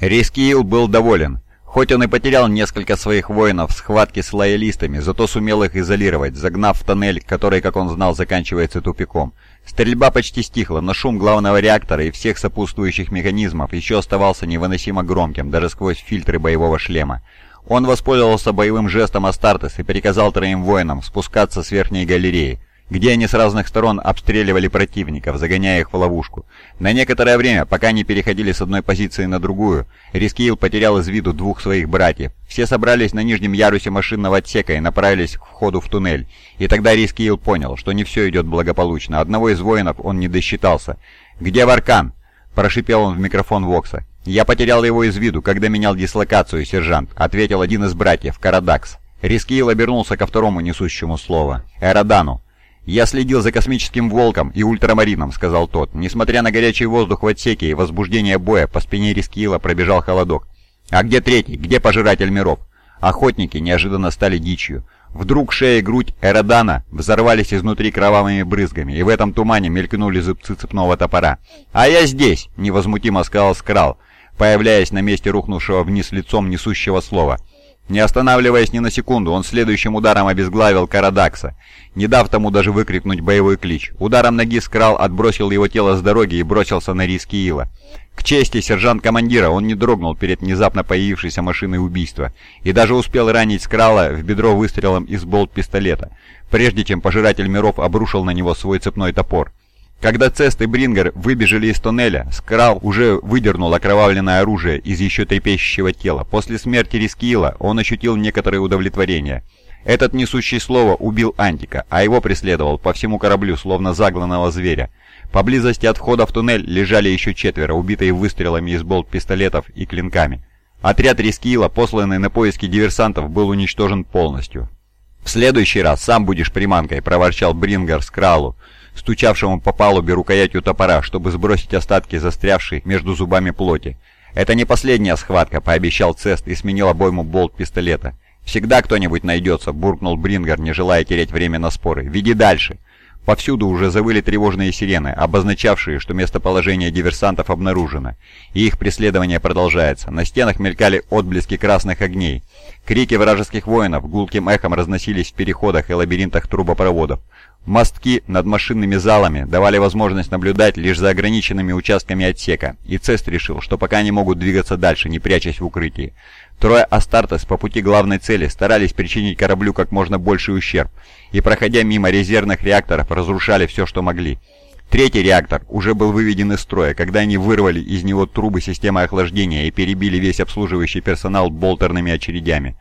Рискиил был доволен. Хоть он и потерял несколько своих воинов в схватке с лоялистами, зато сумел их изолировать, загнав в тоннель, который, как он знал, заканчивается тупиком. Стрельба почти стихла, но шум главного реактора и всех сопутствующих механизмов еще оставался невыносимо громким, даже сквозь фильтры боевого шлема. Он воспользовался боевым жестом Астартес и приказал троим воинам спускаться с верхней галереи где они с разных сторон обстреливали противников, загоняя их в ловушку. На некоторое время, пока они переходили с одной позиции на другую, Рискиил потерял из виду двух своих братьев. Все собрались на нижнем ярусе машинного отсека и направились к входу в туннель. И тогда Рискиил понял, что не все идет благополучно. Одного из воинов он не досчитался. «Где Варкан?» – прошипел он в микрофон Вокса. «Я потерял его из виду, когда менял дислокацию, сержант», – ответил один из братьев, Карадакс. Рискиил обернулся ко второму несущему слово, Эрадану. «Я следил за космическим волком и ультрамарином», — сказал тот. Несмотря на горячий воздух в отсеке и возбуждение боя, по спине Рискила пробежал холодок. «А где третий? Где пожиратель миров?» Охотники неожиданно стали дичью. Вдруг шея и грудь Эродана взорвались изнутри кровавыми брызгами, и в этом тумане мелькнули зубцы цепного топора. «А я здесь!» — невозмутимо сказал Скрал, появляясь на месте рухнувшего вниз лицом несущего слова. Не останавливаясь ни на секунду, он следующим ударом обезглавил Карадакса, не дав тому даже выкрикнуть боевой клич. Ударом ноги Скрал отбросил его тело с дороги и бросился на риски Ила. К чести сержант-командира он не дрогнул перед внезапно появившейся машиной убийства и даже успел ранить Скрала в бедро выстрелом из болт-пистолета, прежде чем Пожиратель миров обрушил на него свой цепной топор. Когда Цест и Брингер выбежали из тоннеля, Скрал уже выдернул окровавленное оружие из еще трепещущего тела. После смерти Рискиила он ощутил некоторое удовлетворение. Этот несущий слово убил Антика, а его преследовал по всему кораблю, словно загланного зверя. Поблизости от входа в туннель лежали еще четверо, убитые выстрелами из болт-пистолетов и клинками. Отряд Рискиила, посланный на поиски диверсантов, был уничтожен полностью. «В следующий раз сам будешь приманкой», — проворчал Брингер Скралу стучавшему по палубе рукоятью топора, чтобы сбросить остатки застрявшей между зубами плоти. «Это не последняя схватка», — пообещал Цест и сменил обойму болт пистолета. «Всегда кто-нибудь найдется», — буркнул Брингер, не желая терять время на споры. «Веди дальше». Повсюду уже завыли тревожные сирены, обозначавшие, что местоположение диверсантов обнаружено, и их преследование продолжается. На стенах мелькали отблески красных огней. Крики вражеских воинов гулким эхом разносились в переходах и лабиринтах трубопроводов. Мостки над машинными залами давали возможность наблюдать лишь за ограниченными участками отсека, и Цест решил, что пока они могут двигаться дальше, не прячась в укрытии. Трое Астартес по пути главной цели старались причинить кораблю как можно больший ущерб, и проходя мимо резервных реакторов разрушали все, что могли. Третий реактор уже был выведен из строя, когда они вырвали из него трубы системы охлаждения и перебили весь обслуживающий персонал болтерными очередями.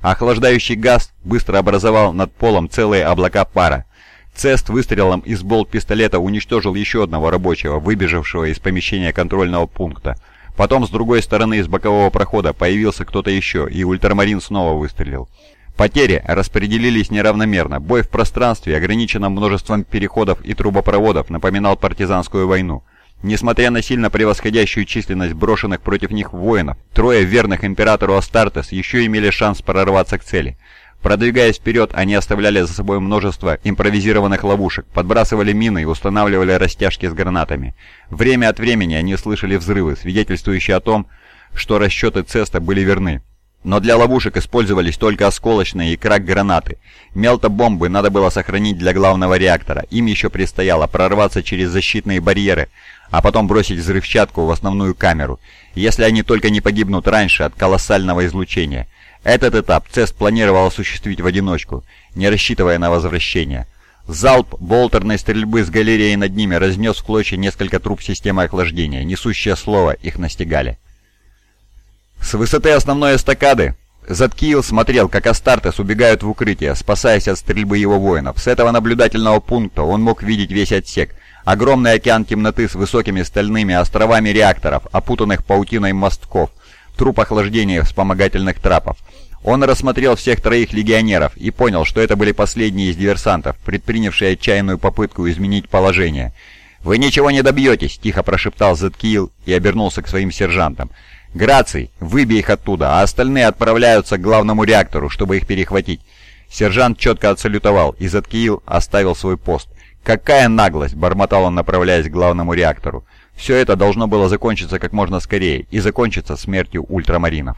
Охлаждающий газ быстро образовал над полом целые облака пара, Цест выстрелом из болт-пистолета уничтожил еще одного рабочего, выбежавшего из помещения контрольного пункта. Потом с другой стороны из бокового прохода появился кто-то еще, и ультрамарин снова выстрелил. Потери распределились неравномерно. Бой в пространстве, ограниченном множеством переходов и трубопроводов, напоминал партизанскую войну. Несмотря на сильно превосходящую численность брошенных против них воинов, трое верных императору Астартес еще имели шанс прорваться к цели. Продвигаясь вперед, они оставляли за собой множество импровизированных ловушек, подбрасывали мины и устанавливали растяжки с гранатами. Время от времени они слышали взрывы, свидетельствующие о том, что расчеты Цеста были верны. Но для ловушек использовались только осколочные и крак-гранаты. Мелто-бомбы надо было сохранить для главного реактора. Им еще предстояло прорваться через защитные барьеры, а потом бросить взрывчатку в основную камеру, если они только не погибнут раньше от колоссального излучения. Этот этап Цест планировал осуществить в одиночку, не рассчитывая на возвращение. Залп болтерной стрельбы с галереи над ними разнес в клочья несколько труб системы охлаждения. Несущее слово их настигали. С высоты основной эстакады Заткиил смотрел, как Астартес убегают в укрытие, спасаясь от стрельбы его воинов. С этого наблюдательного пункта он мог видеть весь отсек. Огромный океан темноты с высокими стальными островами реакторов, опутанных паутиной мостков, труп охлаждения вспомогательных трапов. Он рассмотрел всех троих легионеров и понял, что это были последние из диверсантов, предпринявшие отчаянную попытку изменить положение. «Вы ничего не добьетесь!» – тихо прошептал Зеткиил и обернулся к своим сержантам. «Граций, выбей их оттуда, а остальные отправляются к главному реактору, чтобы их перехватить». Сержант четко отсалютовал, и Заткиил оставил свой пост. «Какая наглость!» – бормотал он, направляясь к главному реактору. Все это должно было закончиться как можно скорее и закончиться смертью ультрамаринов.